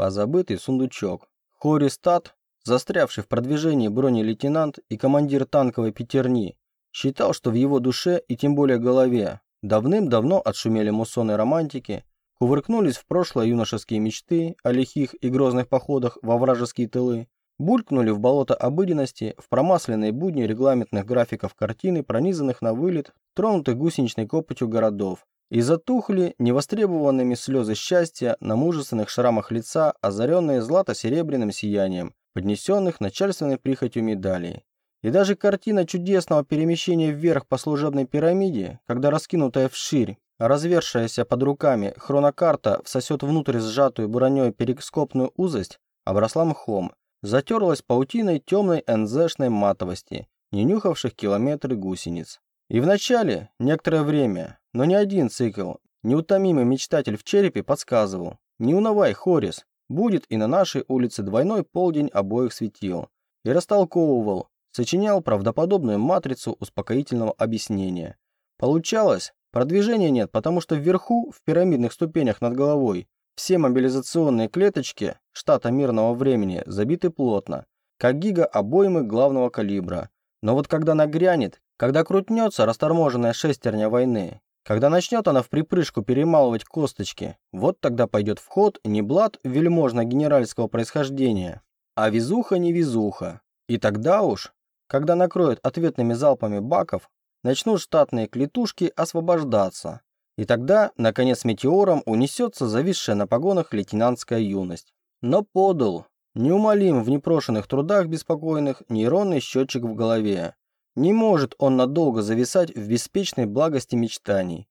позабытый сундучок. Хористат, застрявший в продвижении бронелейтенант и командир танковой пятерни, считал, что в его душе и тем более голове давным-давно отшумели муссоны романтики, кувыркнулись в прошлое юношеские мечты о лихих и грозных походах во вражеские тылы, булькнули в болото обыденности, в промасленные будни регламентных графиков картины, пронизанных на вылет, тронутых гусеничной копотью городов, и затухли невостребованными слезы счастья на мужественных шрамах лица, озаренные злато-серебряным сиянием, поднесенных начальственной прихотью медалей. И даже картина чудесного перемещения вверх по служебной пирамиде, когда раскинутая вширь, развершаяся под руками хронокарта всосет внутрь сжатую броней перископную узость, обросла мхом, затерлась паутиной темной НЗшной матовости, не нюхавших километры гусениц. И вначале, некоторое время, но не один цикл, неутомимый мечтатель в черепе подсказывал, не унывай, Хорис, будет и на нашей улице двойной полдень обоих светил, и растолковывал, сочинял правдоподобную матрицу успокоительного объяснения. Получалось, продвижения нет, потому что вверху, в пирамидных ступенях над головой, все мобилизационные клеточки штата мирного времени забиты плотно, как гига-обоймы главного калибра. Но вот когда нагрянет, когда крутнется расторможенная шестерня войны, когда начнет она в припрыжку перемалывать косточки, вот тогда пойдет в ход не блат вельможно-генеральского происхождения, а везуха-невезуха. И тогда уж, когда накроют ответными залпами баков, начнут штатные клетушки освобождаться. И тогда, наконец, метеором унесется зависшая на погонах лейтенантская юность. Но подал, неумолим в непрошенных трудах беспокойных, нейронный счетчик в голове. Не может он надолго зависать в беспечной благости мечтаний.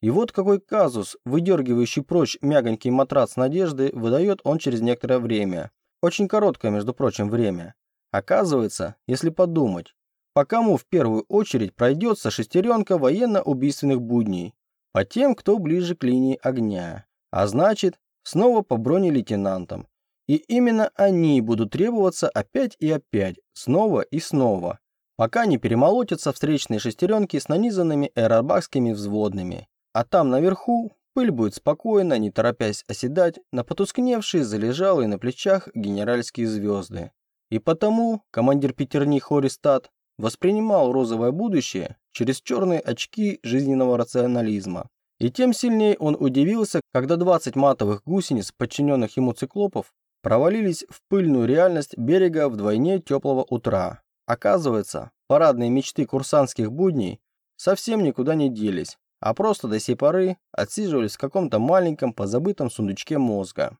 И вот какой казус, выдергивающий прочь мягонький матрац надежды, выдает он через некоторое время. Очень короткое, между прочим, время. Оказывается, если подумать, по кому в первую очередь пройдется шестеренка военно-убийственных будней? По тем, кто ближе к линии огня. А значит, снова по бронелейтенантам. И именно они будут требоваться опять и опять, снова и снова, пока не перемолотятся встречные шестеренки с нанизанными аэробакскими взводными. А там наверху пыль будет спокойно, не торопясь оседать на потускневшие, залежалые на плечах генеральские звезды. И потому командир пятерни Хористат воспринимал розовое будущее через черные очки жизненного рационализма. И тем сильнее он удивился, когда 20 матовых гусениц, подчиненных ему циклопов, провалились в пыльную реальность берега вдвойне теплого утра. Оказывается, парадные мечты курсантских будней совсем никуда не делись, а просто до сей поры отсиживались в каком-то маленьком позабытом сундучке мозга.